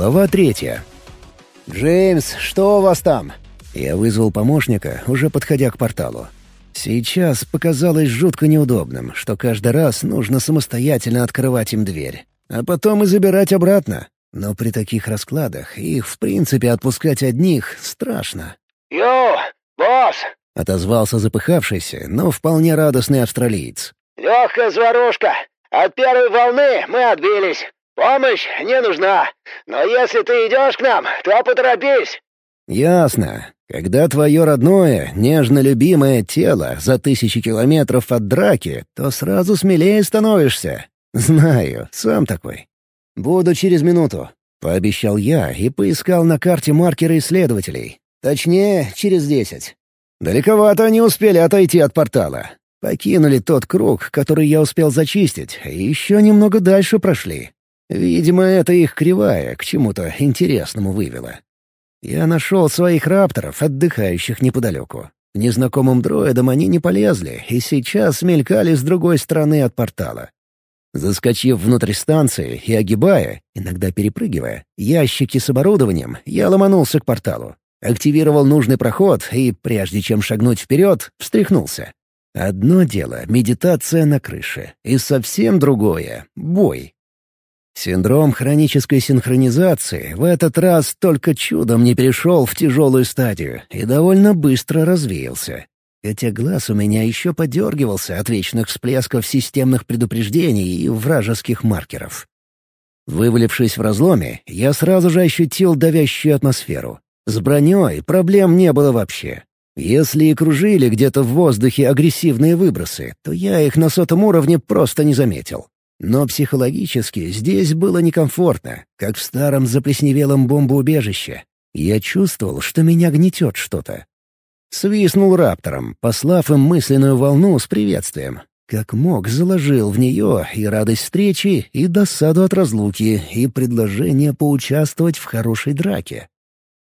Глава третья. «Джеймс, что у вас там?» Я вызвал помощника, уже подходя к порталу. Сейчас показалось жутко неудобным, что каждый раз нужно самостоятельно открывать им дверь, а потом и забирать обратно. Но при таких раскладах их, в принципе, отпускать одних страшно. «Йоу, босс!» — отозвался запыхавшийся, но вполне радостный австралиец. «Легкая заварушка. От первой волны мы отбились. Помощь не нужна. Но если ты идешь к нам, то поторопись». «Ясно. Когда твое родное, нежно любимое тело за тысячи километров от драки, то сразу смелее становишься. Знаю, сам такой. Буду через минуту», — пообещал я и поискал на карте маркеры исследователей. Точнее, через десять. Далековато они успели отойти от портала. Покинули тот круг, который я успел зачистить, и еще немного дальше прошли. Видимо, это их кривая к чему-то интересному вывела. Я нашел своих рапторов, отдыхающих неподалеку. Незнакомым дроидам они не полезли, и сейчас мелькали с другой стороны от портала. Заскочив внутрь станции и огибая, иногда перепрыгивая, ящики с оборудованием, я ломанулся к порталу. Активировал нужный проход и, прежде чем шагнуть вперед, встряхнулся. Одно дело — медитация на крыше, и совсем другое — бой. Синдром хронической синхронизации в этот раз только чудом не перешел в тяжелую стадию и довольно быстро развеялся. Хотя глаз у меня еще подергивался от вечных всплесков системных предупреждений и вражеских маркеров. Вывалившись в разломе, я сразу же ощутил давящую атмосферу. С броней проблем не было вообще. Если и кружили где-то в воздухе агрессивные выбросы, то я их на сотом уровне просто не заметил. Но психологически здесь было некомфортно, как в старом заплесневелом бомбоубежище. Я чувствовал, что меня гнетет что-то. Свистнул раптором, послав им мысленную волну с приветствием. Как мог, заложил в нее и радость встречи, и досаду от разлуки, и предложение поучаствовать в хорошей драке.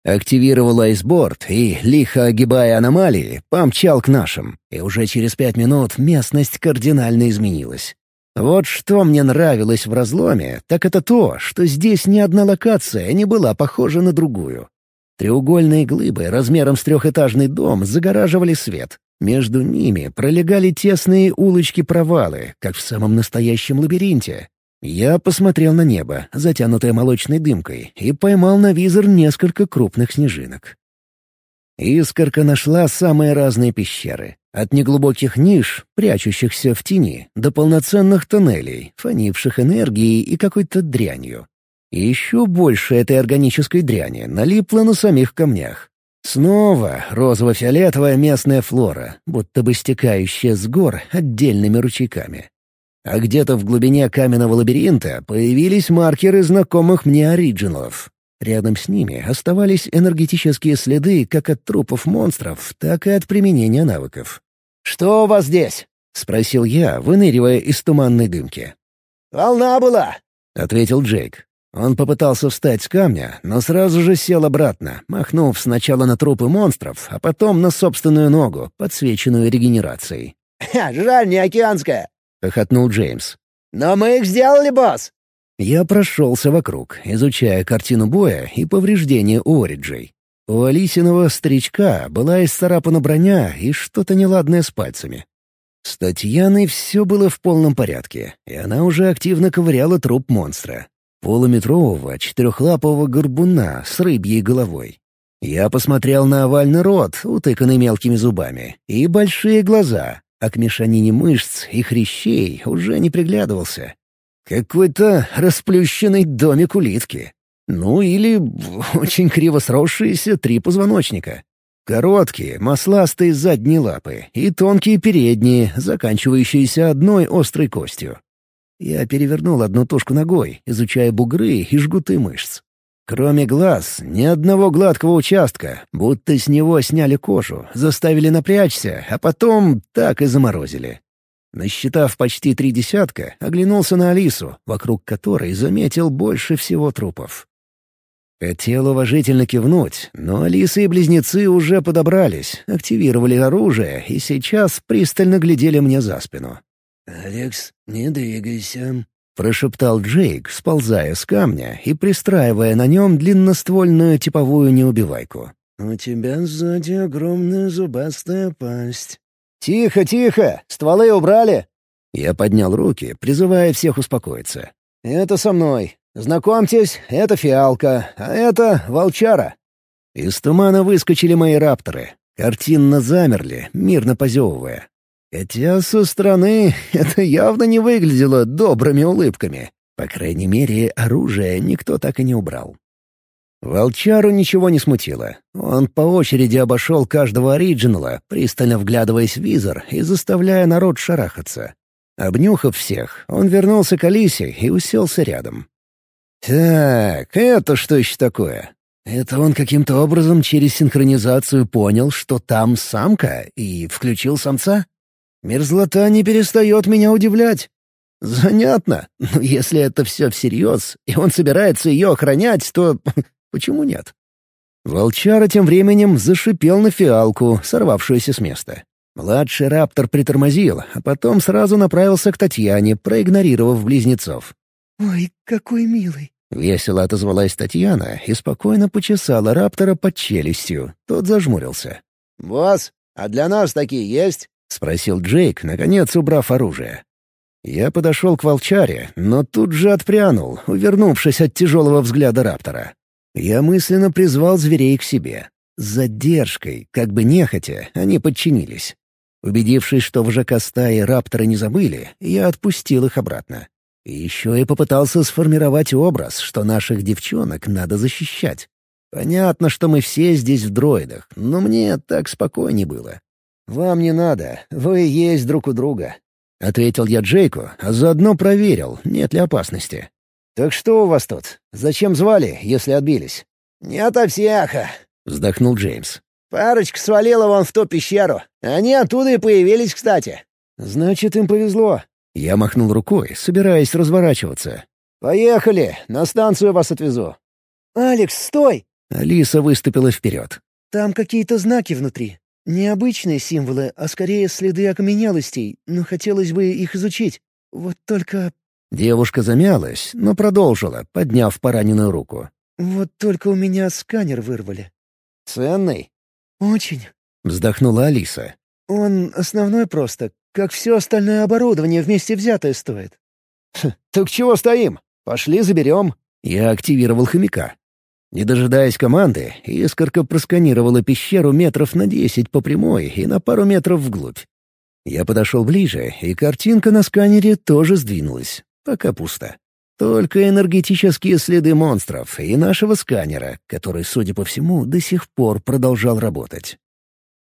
Активировал айсборд и, лихо огибая аномалии, помчал к нашим. И уже через пять минут местность кардинально изменилась. Вот что мне нравилось в разломе, так это то, что здесь ни одна локация не была похожа на другую. Треугольные глыбы размером с трехэтажный дом загораживали свет. Между ними пролегали тесные улочки-провалы, как в самом настоящем лабиринте. Я посмотрел на небо, затянутое молочной дымкой, и поймал на визор несколько крупных снежинок. Искорка нашла самые разные пещеры. От неглубоких ниш, прячущихся в тени, до полноценных тоннелей, фонивших энергией и какой-то дрянью. И еще больше этой органической дряни налипло на самих камнях. Снова розово-фиолетовая местная флора, будто бы стекающая с гор отдельными ручейками. А где-то в глубине каменного лабиринта появились маркеры знакомых мне оригиналов. Рядом с ними оставались энергетические следы как от трупов монстров, так и от применения навыков. «Что у вас здесь?» — спросил я, выныривая из туманной дымки. «Волна была!» — ответил Джейк. Он попытался встать с камня, но сразу же сел обратно, махнув сначала на трупы монстров, а потом на собственную ногу, подсвеченную регенерацией. «Жаль, не океанская!» — хохотнул Джеймс. «Но мы их сделали, босс!» Я прошелся вокруг, изучая картину боя и повреждения у Ориджей. У Алисиного старичка была исцарапана броня и что-то неладное с пальцами. С Татьяной все было в полном порядке, и она уже активно ковыряла труп монстра. Полуметрового четырехлапого горбуна с рыбьей головой. Я посмотрел на овальный рот, утыканный мелкими зубами, и большие глаза, а к мешанине мышц и хрящей уже не приглядывался. Какой-то расплющенный домик улитки. Ну или очень криво сросшиеся три позвоночника. Короткие, масластые задние лапы и тонкие передние, заканчивающиеся одной острой костью. Я перевернул одну тушку ногой, изучая бугры и жгуты мышц. Кроме глаз, ни одного гладкого участка, будто с него сняли кожу, заставили напрячься, а потом так и заморозили. Насчитав почти три десятка, оглянулся на Алису, вокруг которой заметил больше всего трупов. Хотел уважительно кивнуть, но Алиса и близнецы уже подобрались, активировали оружие и сейчас пристально глядели мне за спину. «Алекс, не двигайся», — прошептал Джейк, сползая с камня и пристраивая на нем длинноствольную типовую неубивайку. «У тебя сзади огромная зубастая пасть». «Тихо, тихо! Стволы убрали!» Я поднял руки, призывая всех успокоиться. «Это со мной. Знакомьтесь, это фиалка, а это волчара». Из тумана выскочили мои рапторы. Картинно замерли, мирно позевывая. Хотя со стороны это явно не выглядело добрыми улыбками. По крайней мере, оружие никто так и не убрал. Волчару ничего не смутило. Он по очереди обошел каждого оригинала, пристально вглядываясь в визор и заставляя народ шарахаться. Обнюхав всех, он вернулся к Алисе и уселся рядом. «Так, это что еще такое? Это он каким-то образом через синхронизацию понял, что там самка, и включил самца?» Мерзлота не перестает меня удивлять. Занятно. Но если это все всерьез, и он собирается ее охранять, то почему нет? Волчара тем временем зашипел на фиалку, сорвавшуюся с места. Младший раптор притормозил, а потом сразу направился к Татьяне, проигнорировав близнецов. «Ой, какой милый!» Весело отозвалась Татьяна и спокойно почесала раптора под челюстью. Тот зажмурился. «Босс, а для нас такие есть?» — спросил Джейк, наконец убрав оружие. Я подошел к волчаре, но тут же отпрянул, увернувшись от тяжелого взгляда раптора. Я мысленно призвал зверей к себе. С задержкой, как бы нехотя, они подчинились. Убедившись, что в ЖК стаи рапторы не забыли, я отпустил их обратно. Еще и попытался сформировать образ, что наших девчонок надо защищать. Понятно, что мы все здесь в дроидах, но мне так спокойнее было. «Вам не надо, вы есть друг у друга», — ответил я Джейку, а заодно проверил, нет ли опасности. «Так что у вас тут? Зачем звали, если отбились?» «Не ото всеха», — вздохнул Джеймс. «Парочка свалила вон в ту пещеру. Они оттуда и появились, кстати». «Значит, им повезло». Я махнул рукой, собираясь разворачиваться. «Поехали, на станцию вас отвезу». «Алекс, стой!» Алиса выступила вперед. «Там какие-то знаки внутри. Необычные символы, а скорее следы окаменелостей, но хотелось бы их изучить. Вот только...» Девушка замялась, но продолжила, подняв пораненную руку. «Вот только у меня сканер вырвали». «Ценный?» «Очень», — вздохнула Алиса. «Он основной просто, как все остальное оборудование вместе взятое стоит». «Так чего стоим? Пошли заберем». Я активировал хомяка. Не дожидаясь команды, искорка просканировала пещеру метров на десять по прямой и на пару метров вглубь. Я подошел ближе, и картинка на сканере тоже сдвинулась. Пока пусто. Только энергетические следы монстров и нашего сканера, который, судя по всему, до сих пор продолжал работать.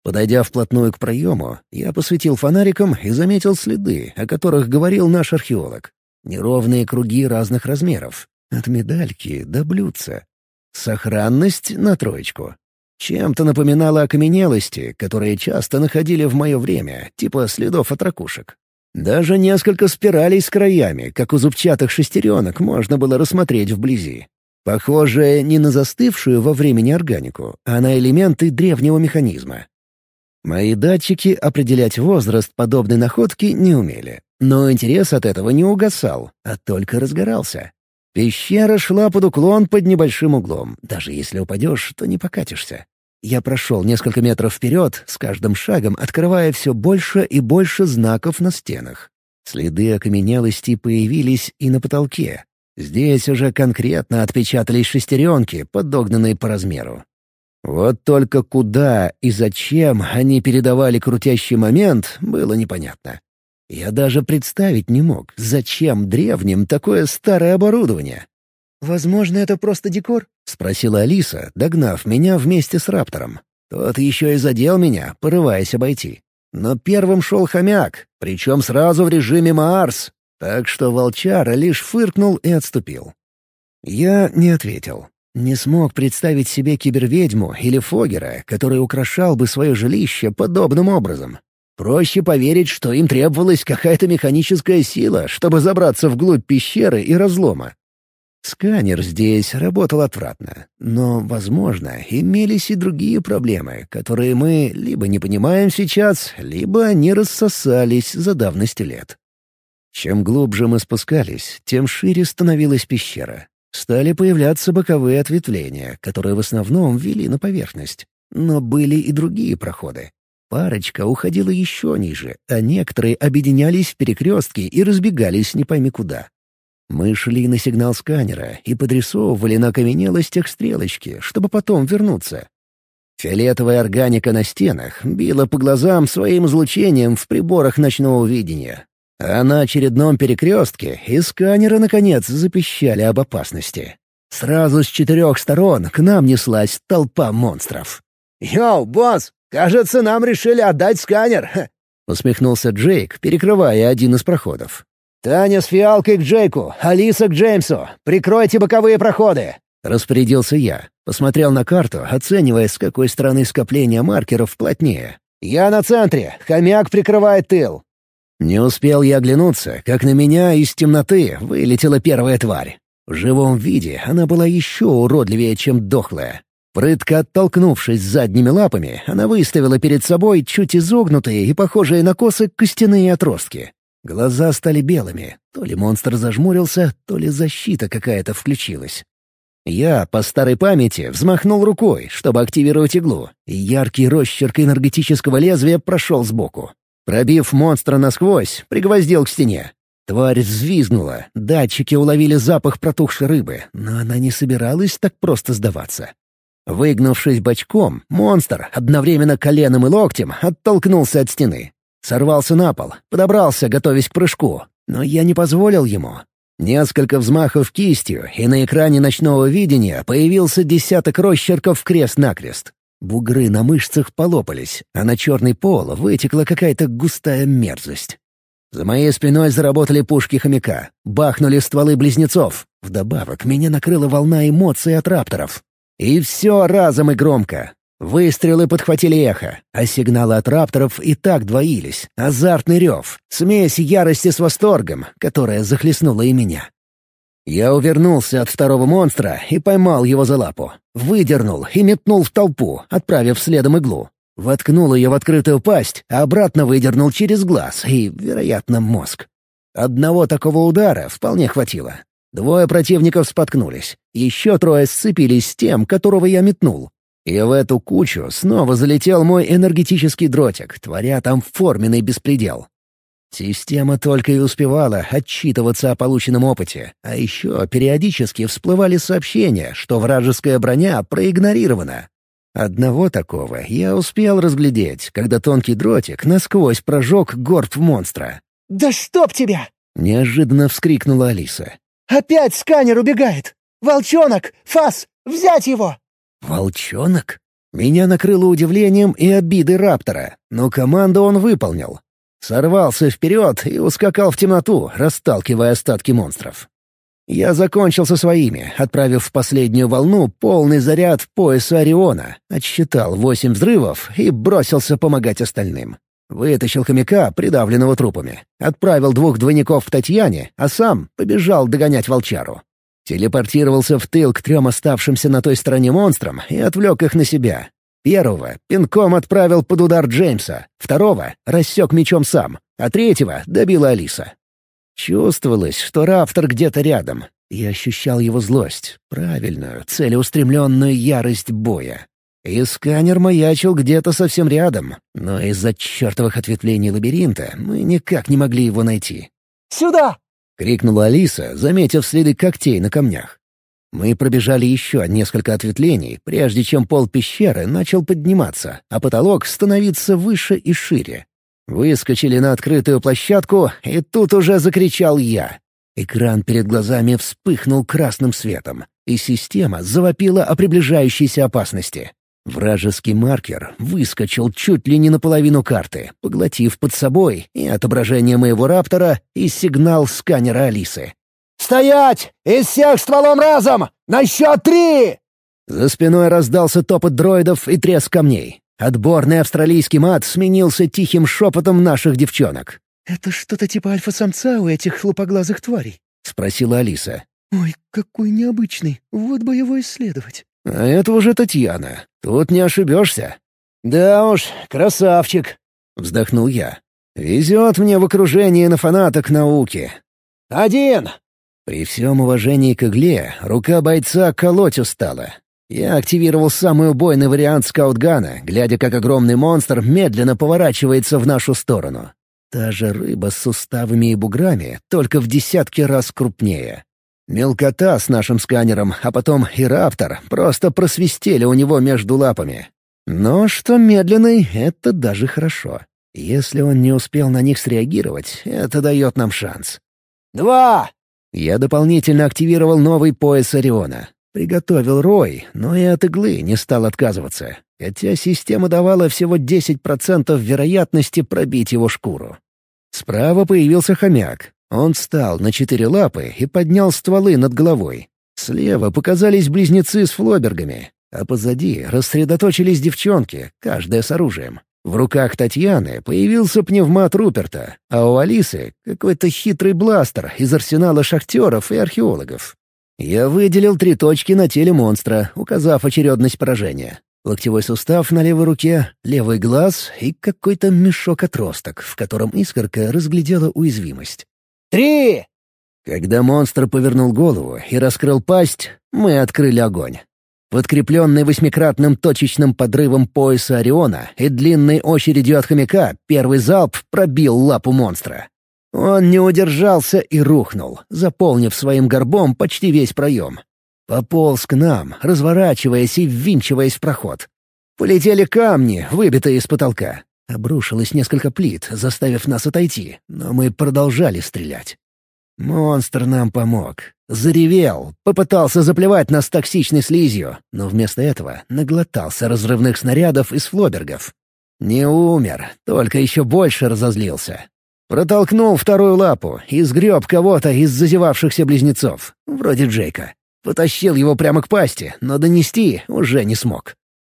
Подойдя вплотную к проему, я посветил фонариком и заметил следы, о которых говорил наш археолог. Неровные круги разных размеров. От медальки до блюдца. Сохранность на троечку. Чем-то напоминало окаменелости, которые часто находили в мое время, типа следов от ракушек. Даже несколько спиралей с краями, как у зубчатых шестеренок, можно было рассмотреть вблизи. Похоже не на застывшую во времени органику, а на элементы древнего механизма. Мои датчики определять возраст подобной находки не умели. Но интерес от этого не угасал, а только разгорался. Пещера шла под уклон под небольшим углом. Даже если упадешь, то не покатишься. Я прошел несколько метров вперед, с каждым шагом открывая все больше и больше знаков на стенах. Следы окаменелости появились и на потолке. Здесь уже конкретно отпечатались шестеренки, подогнанные по размеру. Вот только куда и зачем они передавали крутящий момент, было непонятно. Я даже представить не мог, зачем древним такое старое оборудование. «Возможно, это просто декор?» — спросила Алиса, догнав меня вместе с Раптором. Тот еще и задел меня, порываясь обойти. Но первым шел хомяк, причем сразу в режиме Маарс, так что волчара лишь фыркнул и отступил. Я не ответил. Не смог представить себе киберведьму или Фогера, который украшал бы свое жилище подобным образом. Проще поверить, что им требовалась какая-то механическая сила, чтобы забраться вглубь пещеры и разлома. Сканер здесь работал отвратно, но, возможно, имелись и другие проблемы, которые мы либо не понимаем сейчас, либо они рассосались за давностью лет. Чем глубже мы спускались, тем шире становилась пещера. Стали появляться боковые ответвления, которые в основном вели на поверхность. Но были и другие проходы. Парочка уходила еще ниже, а некоторые объединялись в перекрестки и разбегались не пойми куда. Мы шли на сигнал сканера и подрисовывали на окаменелостях стрелочки, чтобы потом вернуться. Фиолетовая органика на стенах била по глазам своим излучением в приборах ночного видения. А на очередном перекрестке и сканеры, наконец, запищали об опасности. Сразу с четырех сторон к нам неслась толпа монстров. «Йоу, босс, кажется, нам решили отдать сканер!» — усмехнулся Джейк, перекрывая один из проходов. «Таня с фиалкой к Джейку, Алиса к Джеймсу. Прикройте боковые проходы!» Распорядился я. Посмотрел на карту, оценивая, с какой стороны скопления маркеров плотнее. «Я на центре. Хомяк прикрывает тыл». Не успел я оглянуться, как на меня из темноты вылетела первая тварь. В живом виде она была еще уродливее, чем дохлая. Прытко оттолкнувшись задними лапами, она выставила перед собой чуть изогнутые и похожие на косы костяные отростки. Глаза стали белыми. То ли монстр зажмурился, то ли защита какая-то включилась. Я, по старой памяти, взмахнул рукой, чтобы активировать иглу, и яркий росчерк энергетического лезвия прошел сбоку. Пробив монстра насквозь, пригвоздил к стене. Тварь взвизгнула, датчики уловили запах протухшей рыбы, но она не собиралась так просто сдаваться. Выгнувшись бочком, монстр одновременно коленом и локтем оттолкнулся от стены. Сорвался на пол, подобрался, готовясь к прыжку, но я не позволил ему. Несколько взмахов кистью, и на экране ночного видения появился десяток росчерков крест-накрест. Бугры на мышцах полопались, а на черный пол вытекла какая-то густая мерзость. За моей спиной заработали пушки хомяка, бахнули стволы близнецов. Вдобавок меня накрыла волна эмоций от рапторов. И все разом и громко. Выстрелы подхватили эхо, а сигналы от рапторов и так двоились. Азартный рев, смесь ярости с восторгом, которая захлестнула и меня. Я увернулся от второго монстра и поймал его за лапу. Выдернул и метнул в толпу, отправив следом иглу. Воткнул ее в открытую пасть, а обратно выдернул через глаз и, вероятно, мозг. Одного такого удара вполне хватило. Двое противников споткнулись. Еще трое сцепились с тем, которого я метнул. И в эту кучу снова залетел мой энергетический дротик, творя там форменный беспредел. Система только и успевала отчитываться о полученном опыте, а еще периодически всплывали сообщения, что вражеская броня проигнорирована. Одного такого я успел разглядеть, когда тонкий дротик насквозь прожег горб монстра. «Да чтоб тебя!» — неожиданно вскрикнула Алиса. «Опять сканер убегает! Волчонок! Фас! Взять его!» «Волчонок?» Меня накрыло удивлением и обидой Раптора, но команду он выполнил. Сорвался вперед и ускакал в темноту, расталкивая остатки монстров. Я закончил со своими, отправив в последнюю волну полный заряд в пояс Ориона, отсчитал восемь взрывов и бросился помогать остальным. Вытащил хомяка, придавленного трупами, отправил двух двойников к Татьяне, а сам побежал догонять волчару. Телепортировался в тыл к трем оставшимся на той стороне монстрам и отвлек их на себя. Первого пинком отправил под удар Джеймса, второго рассек мечом сам, а третьего добила Алиса. Чувствовалось, что Рафтор где-то рядом. Я ощущал его злость, правильную, целеустремленную ярость боя. И сканер маячил где-то совсем рядом, но из-за чертовых ответвлений лабиринта мы никак не могли его найти. «Сюда!» — крикнула Алиса, заметив следы когтей на камнях. Мы пробежали еще несколько ответвлений, прежде чем пол пещеры начал подниматься, а потолок становиться выше и шире. Выскочили на открытую площадку, и тут уже закричал я. Экран перед глазами вспыхнул красным светом, и система завопила о приближающейся опасности. Вражеский маркер выскочил чуть ли не наполовину карты, поглотив под собой и отображение моего раптора, и сигнал сканера Алисы. «Стоять! Из всех стволом разом! На счет три!» За спиной раздался топот дроидов и треск камней. Отборный австралийский мат сменился тихим шепотом наших девчонок. «Это что-то типа альфа-самца у этих хлопоглазых тварей?» — спросила Алиса. «Ой, какой необычный. Вот бы его исследовать». «А это уже Татьяна. Тут не ошибешься». «Да уж, красавчик», — вздохнул я. Везет мне в окружении на фанаток науки. «Один!» При всем уважении к игле, рука бойца колоть устала. Я активировал самый убойный вариант скаутгана, глядя, как огромный монстр медленно поворачивается в нашу сторону. Та же рыба с суставами и буграми, только в десятки раз крупнее. Мелкота с нашим сканером, а потом и раптор просто просвистели у него между лапами. Но что медленный — это даже хорошо. Если он не успел на них среагировать, это дает нам шанс. «Два!» Я дополнительно активировал новый пояс Ориона. Приготовил рой, но и от иглы не стал отказываться, хотя система давала всего 10% вероятности пробить его шкуру. Справа появился хомяк. Он встал на четыре лапы и поднял стволы над головой. Слева показались близнецы с флобергами, а позади рассредоточились девчонки, каждая с оружием. В руках Татьяны появился пневмат Руперта, а у Алисы — какой-то хитрый бластер из арсенала шахтеров и археологов. Я выделил три точки на теле монстра, указав очередность поражения. Локтевой сустав на левой руке, левый глаз и какой-то мешок-отросток, в котором искорка разглядела уязвимость. «Три!» Когда монстр повернул голову и раскрыл пасть, мы открыли огонь. Подкрепленный восьмикратным точечным подрывом пояса Ориона и длинной очередью от хомяка, первый залп пробил лапу монстра. Он не удержался и рухнул, заполнив своим горбом почти весь проем. Пополз к нам, разворачиваясь и ввинчиваясь в проход. Полетели камни, выбитые из потолка. Обрушилось несколько плит, заставив нас отойти, но мы продолжали стрелять. Монстр нам помог. Заревел, попытался заплевать нас токсичной слизью, но вместо этого наглотался разрывных снарядов из флобергов. Не умер, только еще больше разозлился. Протолкнул вторую лапу и сгреб кого-то из зазевавшихся близнецов, вроде Джейка. Потащил его прямо к пасти, но донести уже не смог.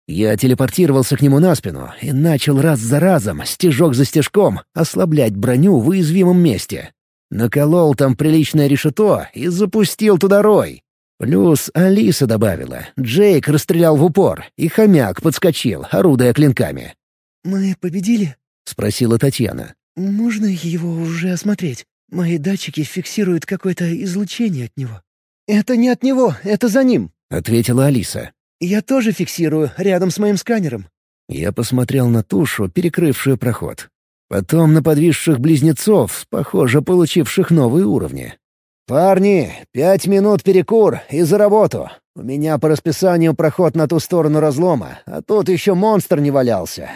Я телепортировался к нему на спину и начал раз за разом, стежок за стежком, ослаблять броню в уязвимом месте. Наколол там приличное решето и запустил туда рой. Плюс Алиса добавила, Джейк расстрелял в упор, и хомяк подскочил, орудуя клинками. «Мы победили?» — спросила Татьяна. «Можно его уже осмотреть? Мои датчики фиксируют какое-то излучение от него». «Это не от него, это за ним», — ответила Алиса. «Я тоже фиксирую, рядом с моим сканером». Я посмотрел на тушу, перекрывшую проход. Потом на подвисших близнецов, похоже, получивших новые уровни. «Парни, пять минут перекур и за работу. У меня по расписанию проход на ту сторону разлома, а тут еще монстр не валялся.